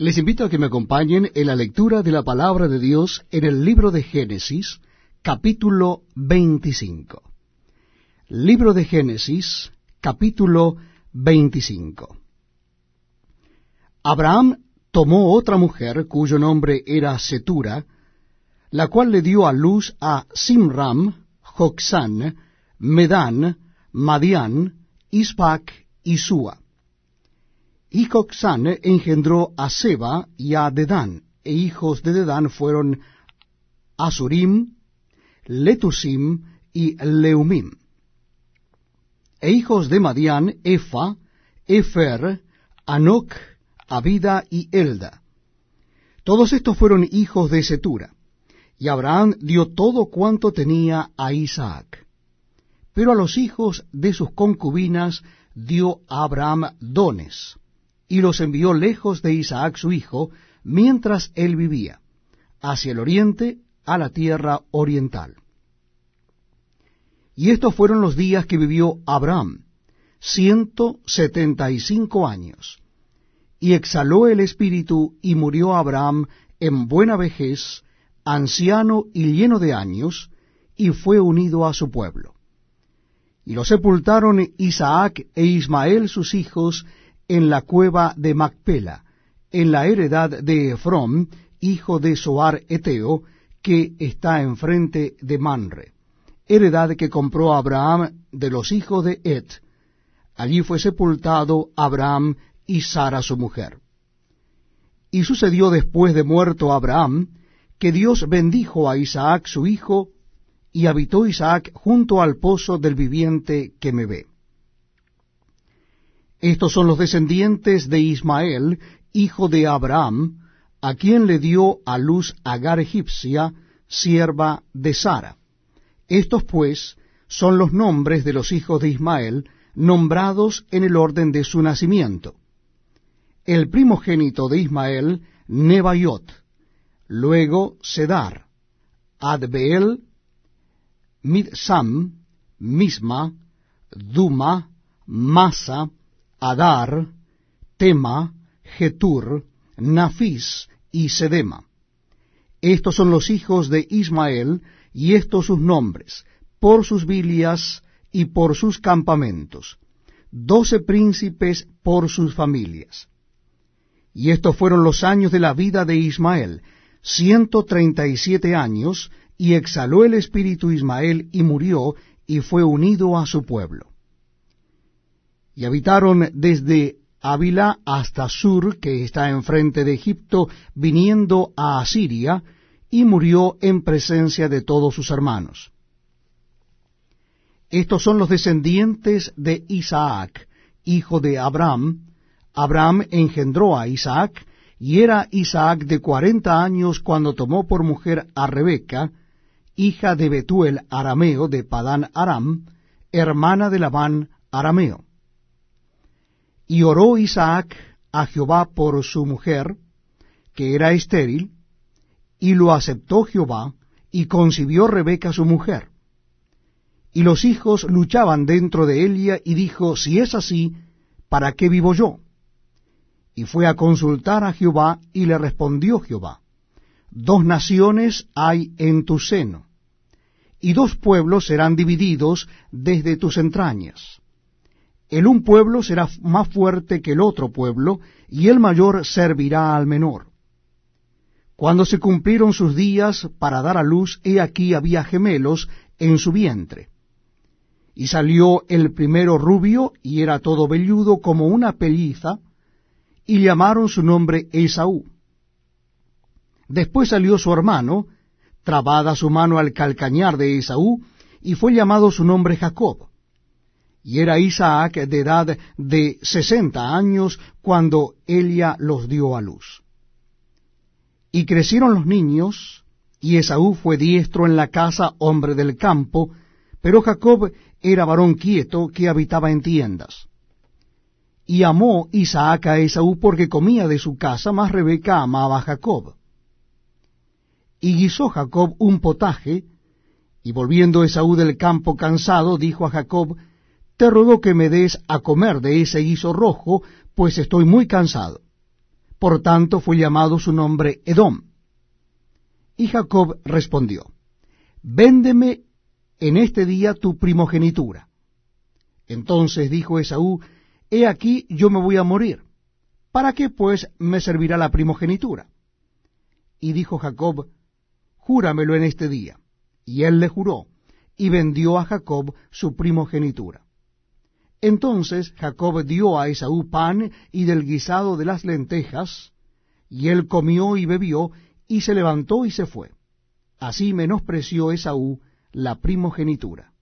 Les invito a que me acompañen en la lectura de la palabra de Dios en el libro de Génesis, capítulo 25. Libro de Génesis, capítulo 25. Abraham tomó otra mujer cuyo nombre era Setura, la cual le dio a luz a Simram, Joxán, Medán, Madián, Ispac y Sua. Y Coxán engendró a Seba y a Dedán, e hijos de Dedán fueron Asurim, Letusim y Leumim. E hijos de Madián, Efa, Efer, Anoc, Abida y Elda. Todos estos fueron hijos de Setura, y Abraham dio todo cuanto tenía a Isaac. Pero a los hijos de sus concubinas dio Abraham dones y los envió lejos de Isaac su hijo, mientras él vivía, hacia el oriente, a la tierra oriental. Y estos fueron los días que vivió Abraham, ciento setenta y cinco años. Y exhaló el espíritu y murió Abraham en buena vejez, anciano y lleno de años, y fue unido a su pueblo. Y lo sepultaron Isaac e Ismael sus hijos en la cueva de Macpela, en la heredad de Efrom, hijo de Soar Eteo, que está enfrente de Manre, heredad que compró Abraham de los hijos de Et. Allí fue sepultado Abraham y Sara su mujer. Y sucedió después de muerto Abraham, que Dios bendijo a Isaac su hijo, y habitó Isaac junto al pozo del viviente que me ve. Estos son los descendientes de Ismael, hijo de Abraham, a quien le dio a luz Agar egipcia, sierva de Sara. Estos pues son los nombres de los hijos de Ismael, nombrados en el orden de su nacimiento. El primogénito de Ismael, Nebaiot, luego Sedar, Adbeel, Midsam, Misma, Duma, Masa, Adar, Tema, Getur, Nafis y Sedema. Estos son los hijos de Ismael, y estos sus nombres, por sus vilias y por sus campamentos, doce príncipes por sus familias. Y estos fueron los años de la vida de Ismael, ciento treinta y siete años, y exhaló el espíritu Ismael y murió, y fue unido a su pueblo y habitaron desde Ávila hasta Sur, que está enfrente de Egipto, viniendo a Asiria, y murió en presencia de todos sus hermanos. Estos son los descendientes de Isaac, hijo de Abraham. Abraham engendró a Isaac, y era Isaac de cuarenta años cuando tomó por mujer a Rebeca, hija de Betuel arameo de Padán Aram, hermana de Labán arameo. Y oró Isaac a Jehová por su mujer, que era estéril, y lo aceptó Jehová, y concibió Rebeca su mujer. Y los hijos luchaban dentro de ella, y dijo, si es así, ¿para qué vivo yo? Y fue a consultar a Jehová, y le respondió Jehová, dos naciones hay en tu seno, y dos pueblos serán divididos desde tus entrañas el un pueblo será más fuerte que el otro pueblo, y el mayor servirá al menor. Cuando se cumplieron sus días para dar a luz, he aquí había gemelos en su vientre. Y salió el primero rubio, y era todo velludo como una pelliza, y llamaron su nombre Esaú. Después salió su hermano, trabada su mano al calcañar de Esaú, y fue llamado su nombre Jacob y era Isaac de edad de sesenta años cuando Elia los dio a luz. Y crecieron los niños, y Esaú fue diestro en la casa, hombre del campo, pero Jacob era varón quieto que habitaba en tiendas. Y amó Isaac a Esaú porque comía de su casa, mas Rebeca amaba a Jacob. Y guisó Jacob un potaje, y volviendo Esaú del campo cansado, dijo a Jacob, te ruego que me des a comer de ese guiso rojo, pues estoy muy cansado. por tanto fue llamado su nombre Edom. Y Jacob respondió, Véndeme en este día tu primogenitura. Entonces dijo Esaú, He aquí yo me voy a morir. ¿Para qué pues me servirá la primogenitura? Y dijo Jacob, Júramelo en este día. Y él le juró, y vendió a Jacob su primogenitura. Entonces Jacob dio a Esaú pan y del guisado de las lentejas, y él comió y bebió, y se levantó y se fue. Así menospreció Esaú la primogenitura.